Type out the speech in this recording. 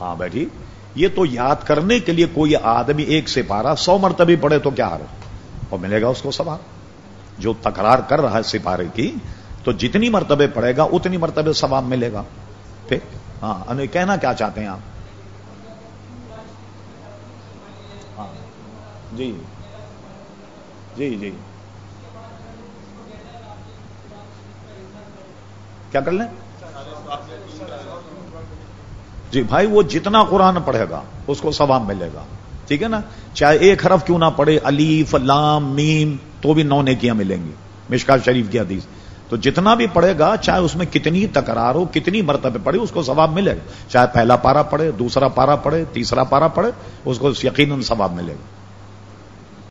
ہاں بیٹھی، یہ تو یاد کرنے کے لیے کوئی آدمی ایک سے پارا سو مرتبے پڑے تو کیا حال اور ملے گا اس کو سواب جو تکرار کر رہا ہے سپارے کی، تو جتنی مرتبے پڑے گا، اتنی مرتبے ثواب ملے گا۔ پھر ہاں کہنا کیا چاہتے ہیں آپ؟ ہاں۔ جی۔ جی جی۔ کیا کر لیں؟ جی بھائی وہ جتنا قرآن پڑھے گا، اس کو ثواب ملے گا۔ ٹھیک ہے نا؟ چاہے ایک حرف کیوں نہ پڑھے علیف لام، میم، تو بھی نو نیکیاں ملیں گی۔ مشکا شریف کی حدیث۔ تو جتنا بھی پڑھے گا، چاہے اس میں کتنی تکرار ہو، کتنی مرتبہ پڑھے، اس کو ثواب ملے گا۔ چاہے پہلا پارا پڑھے، دوسرا پارا پڑھے، تیسرا پارا پڑھے، اس کو یقیناً ثواب ملے گا۔